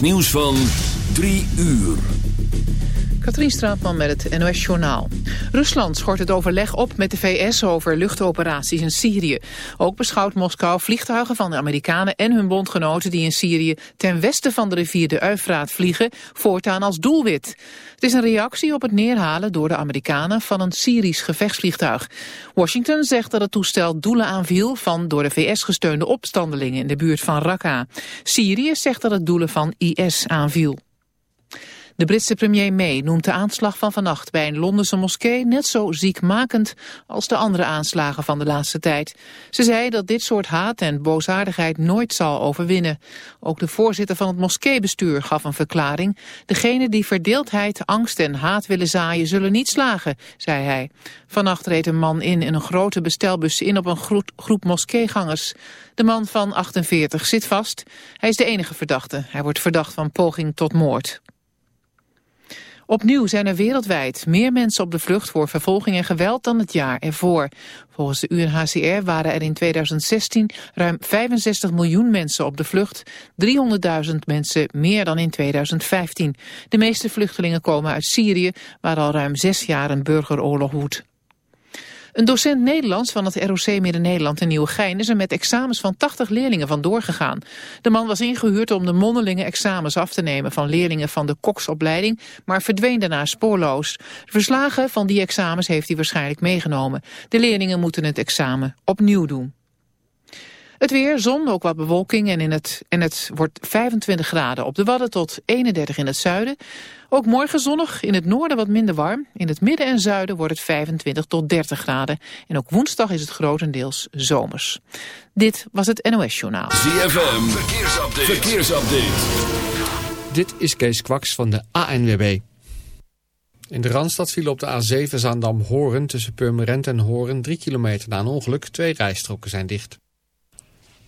Nieuws van 3 uur. Katrien Straatman met het NOS Journaal. Rusland schort het overleg op met de VS over luchtoperaties in Syrië. Ook beschouwt Moskou vliegtuigen van de Amerikanen en hun bondgenoten... die in Syrië ten westen van de rivier de Eufraat vliegen... voortaan als doelwit. Het is een reactie op het neerhalen door de Amerikanen... van een Syrisch gevechtsvliegtuig. Washington zegt dat het toestel doelen aanviel... van door de VS gesteunde opstandelingen in de buurt van Raqqa. Syrië zegt dat het doelen van IS aanviel. De Britse premier May noemt de aanslag van vannacht bij een Londense moskee net zo ziekmakend als de andere aanslagen van de laatste tijd. Ze zei dat dit soort haat en boosaardigheid nooit zal overwinnen. Ook de voorzitter van het moskeebestuur gaf een verklaring. Degenen die verdeeldheid, angst en haat willen zaaien zullen niet slagen, zei hij. Vannacht reed een man in in een grote bestelbus in op een groep, groep moskeegangers. De man van 48 zit vast. Hij is de enige verdachte. Hij wordt verdacht van poging tot moord. Opnieuw zijn er wereldwijd meer mensen op de vlucht voor vervolging en geweld dan het jaar ervoor. Volgens de UNHCR waren er in 2016 ruim 65 miljoen mensen op de vlucht, 300.000 mensen meer dan in 2015. De meeste vluchtelingen komen uit Syrië, waar al ruim zes jaar een burgeroorlog woedt. Een docent Nederlands van het ROC Midden-Nederland in Nieuwegein is er met examens van 80 leerlingen vandoor gegaan. De man was ingehuurd om de mondelinge examens af te nemen van leerlingen van de koksopleiding, maar verdween daarna spoorloos. De verslagen van die examens heeft hij waarschijnlijk meegenomen. De leerlingen moeten het examen opnieuw doen. Het weer, zon, ook wat bewolking en, in het, en het wordt 25 graden op de Wadden tot 31 in het zuiden. Ook morgen zonnig, in het noorden wat minder warm. In het midden en zuiden wordt het 25 tot 30 graden. En ook woensdag is het grotendeels zomers. Dit was het NOS Journaal. ZFM, verkeersupdate. verkeersupdate. Dit is Kees Kwaks van de ANWB. In de Randstad viel op de A7 Zaandam-Horen tussen Purmerend en Horen 3 kilometer na een ongeluk. Twee rijstroken zijn dicht.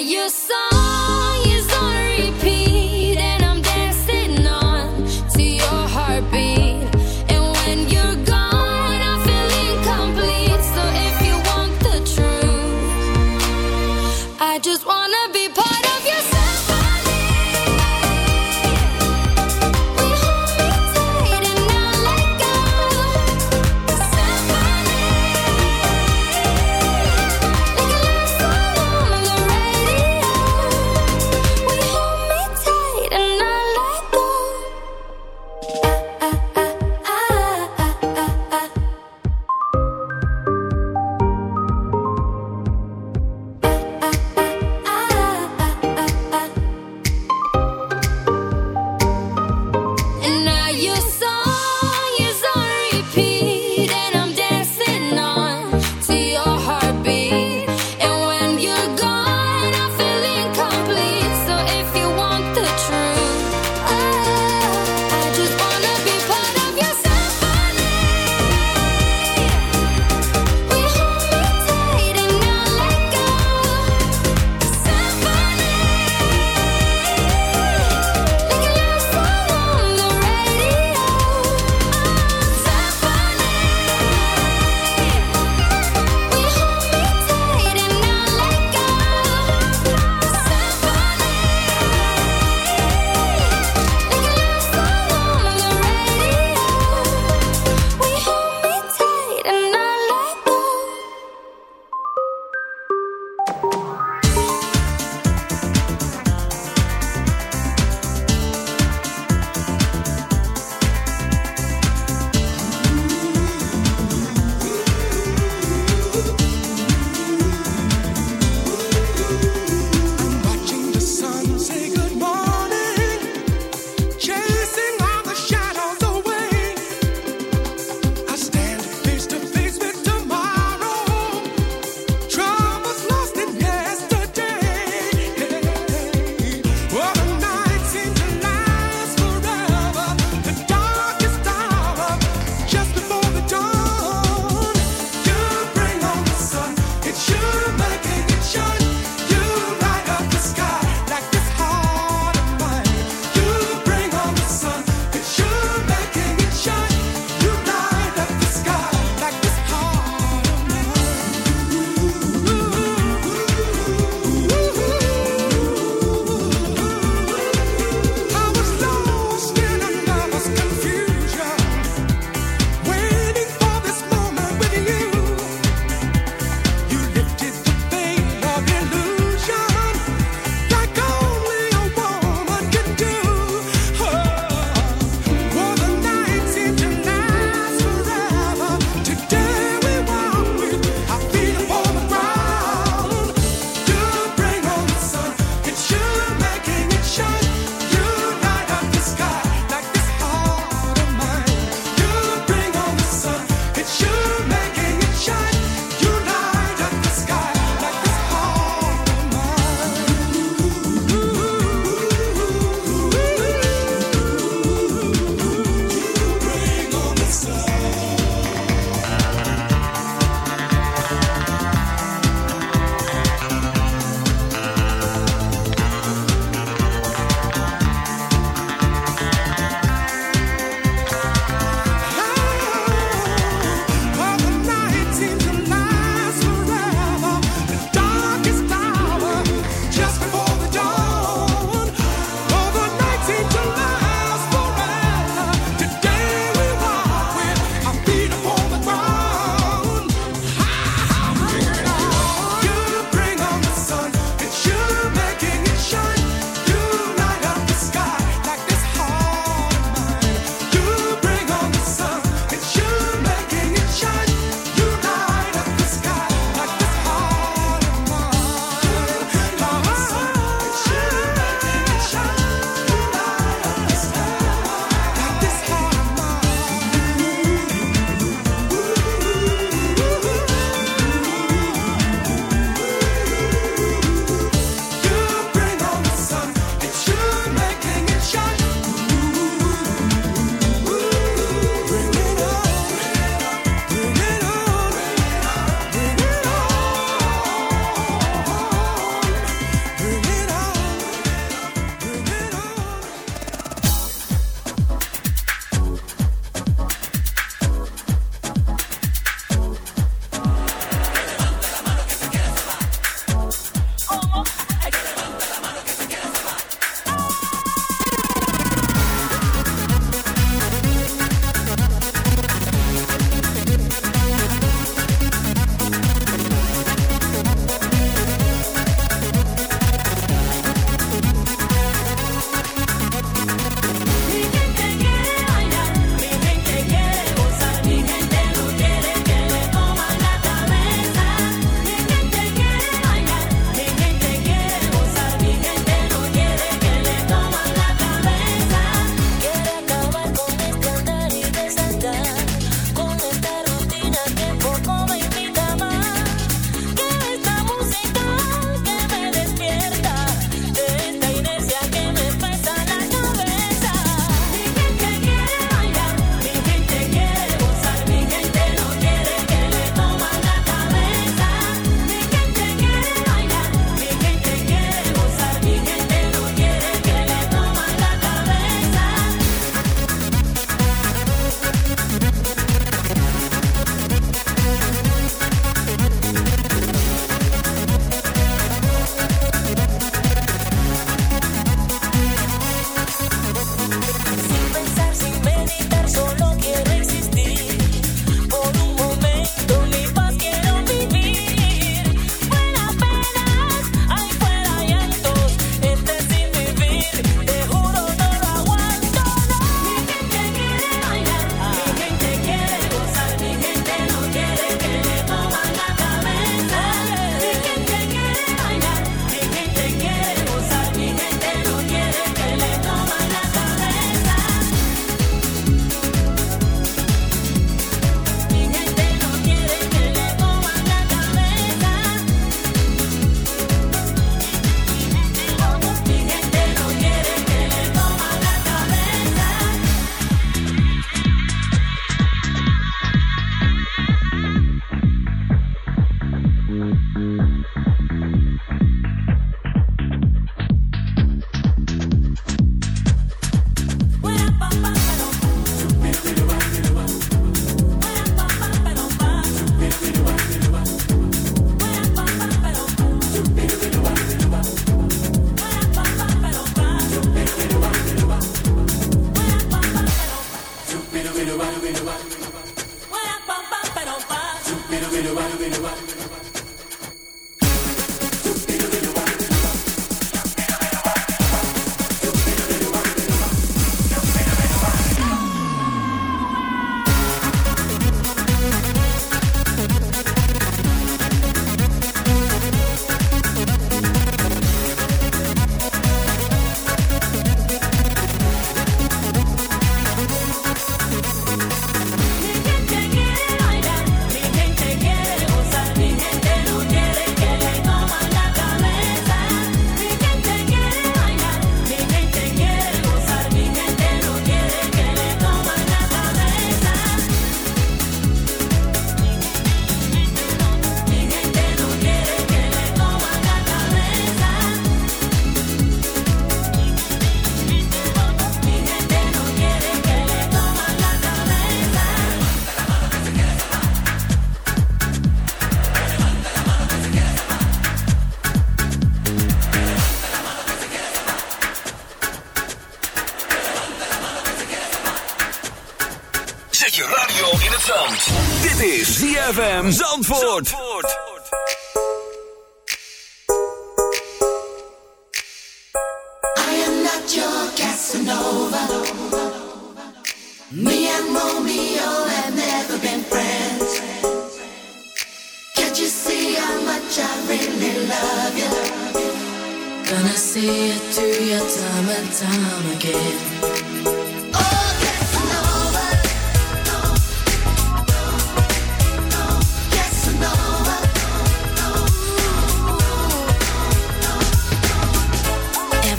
used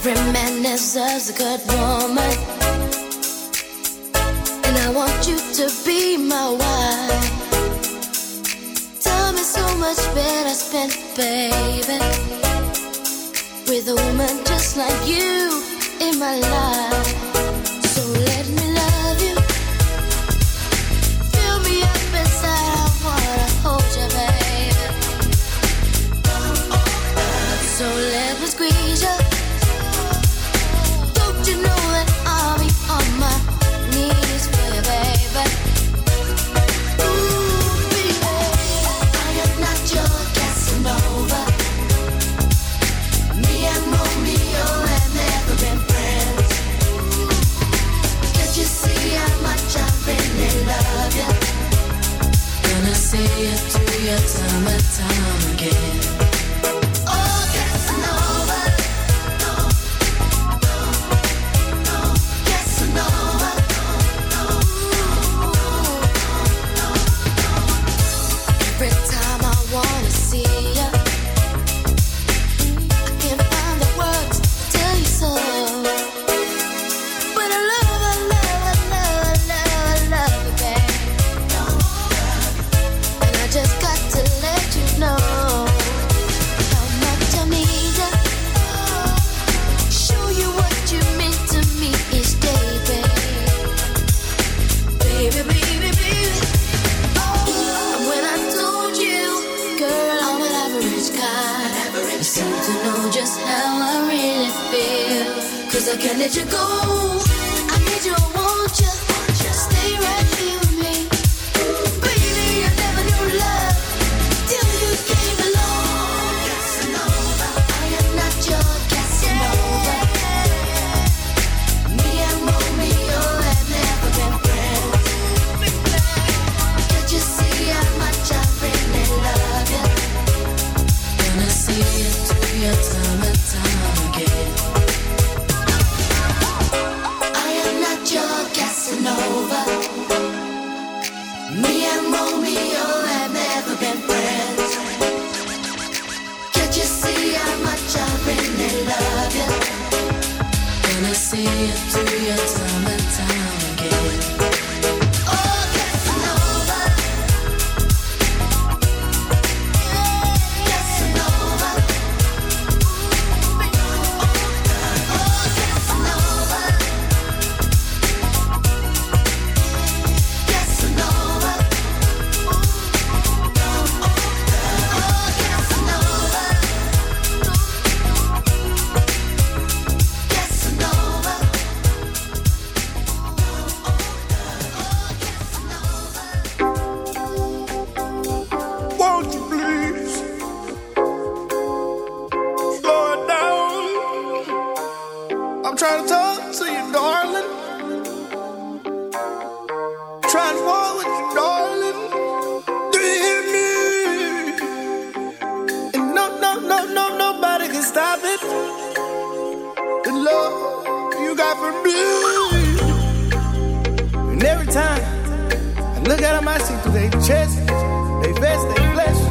Every man deserves a good woman. You to be my wife. Time is so much better spent, baby. With a woman just like you in my life. Do you hear me? And no, no, no, no, nobody can stop it. The love you got for me. And every time I look at them, I see through their chest, they vest, they flesh.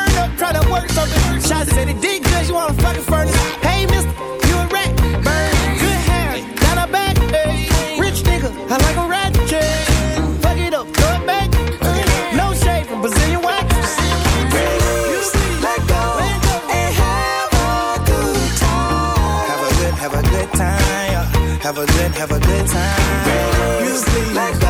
turned up, try to work something. Shots said it did good, you wanna fucking furnace. Hey, mister, you a rat. Bird, good hair, not a back. Hey. Rich nigga, I like a rat. Fuck it up, throw it back. No shade from Brazilian wax. Let go and have a good time. Have a good, have a good time. Have a good, have a good time. You sleep. Let go.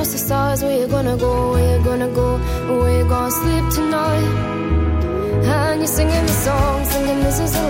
trust the stars. Where you gonna go? Where you gonna go? Where you gonna sleep tonight? And you're singing the song, singing this is a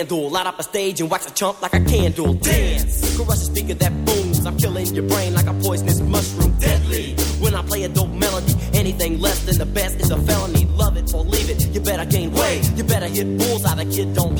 Vandal. Light up a stage and wax a chump like a candle. Dance! Crush a speaker that booms. I'm killing your brain like a poisonous mushroom. Deadly! When I play a dope melody, anything less than the best is a felony. Love it or leave it, you better gain weight. You better hit bullseye, the kid don't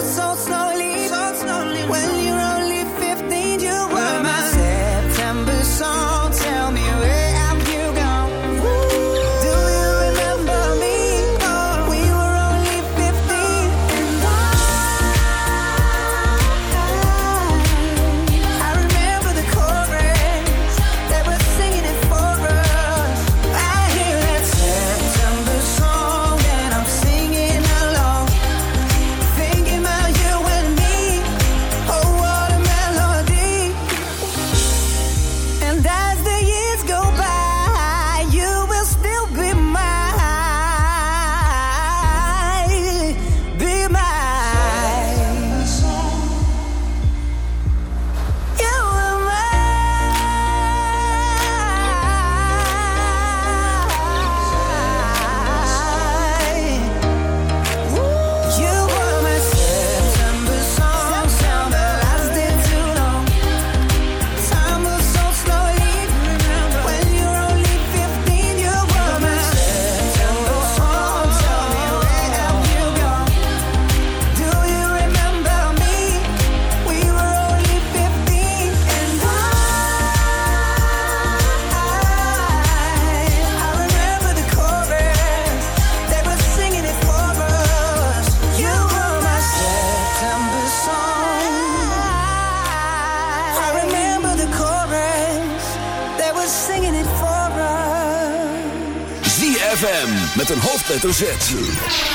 hoofdletter Z.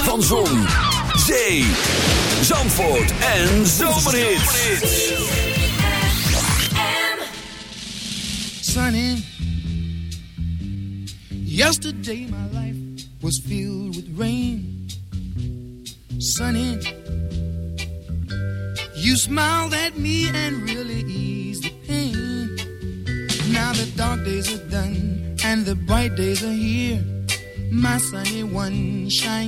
Van Zon, Zee, Zandvoort en Zomerhits. Sunny. Yesterday my life was filled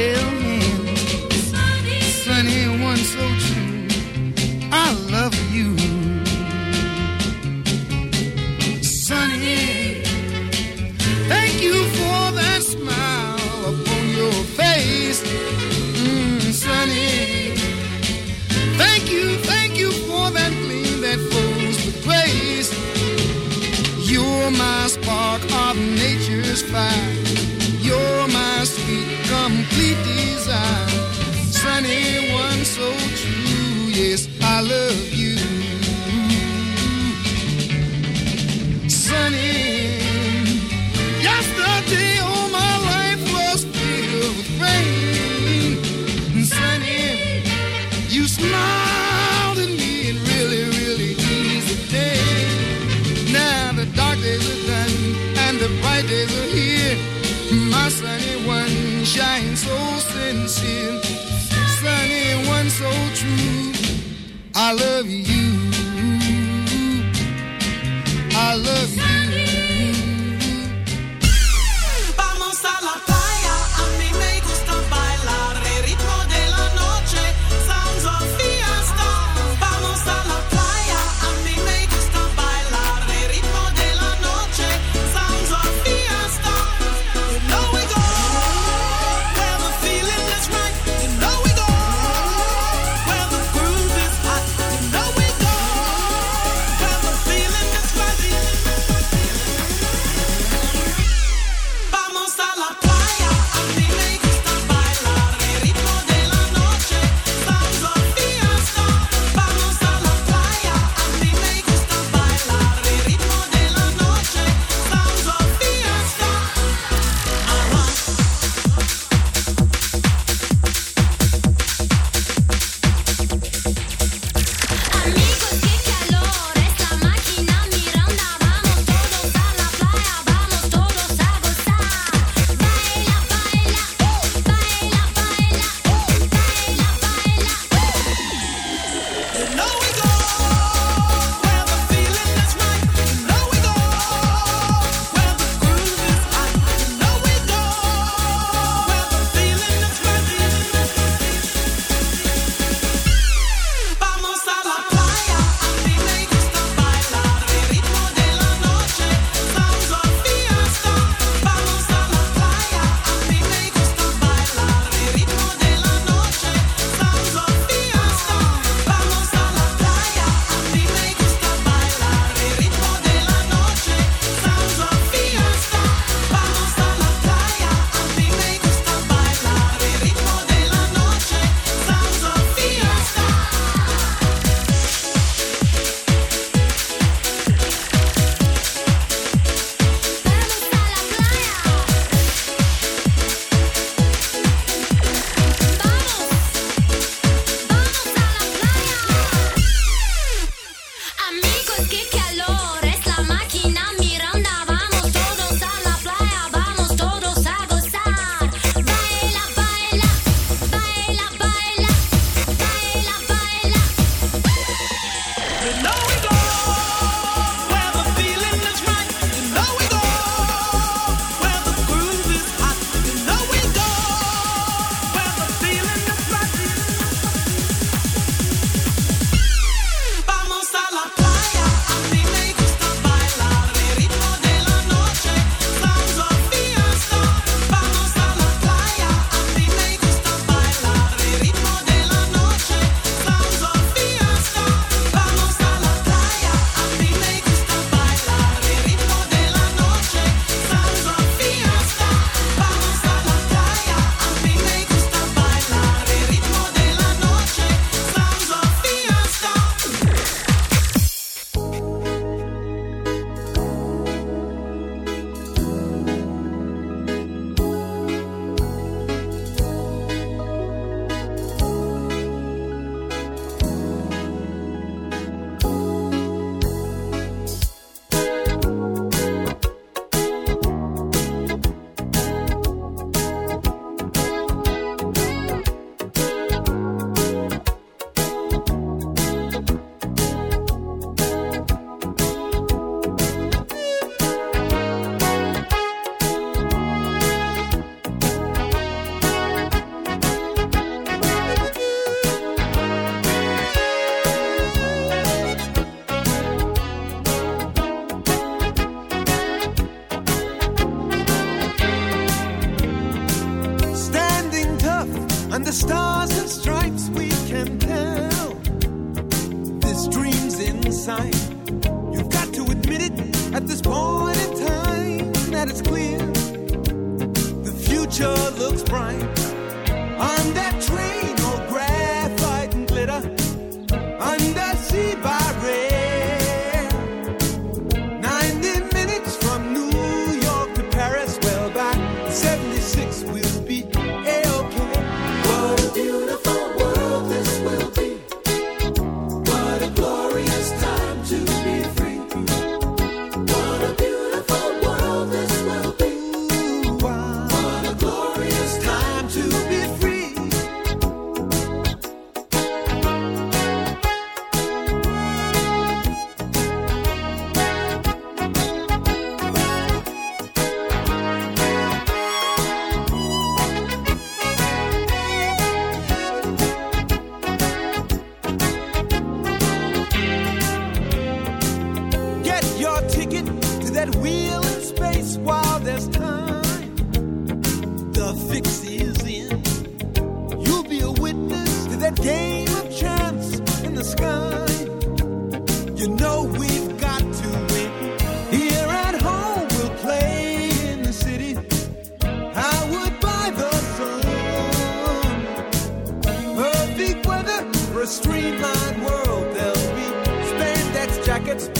held hands. Sunny and one so true. I love you. Sunny, thank you for that smile upon your face. Mm, sunny, thank you, thank you for that gleam that flows with grace. You're my spark of nature's fire complete I love you. Spandex jackets,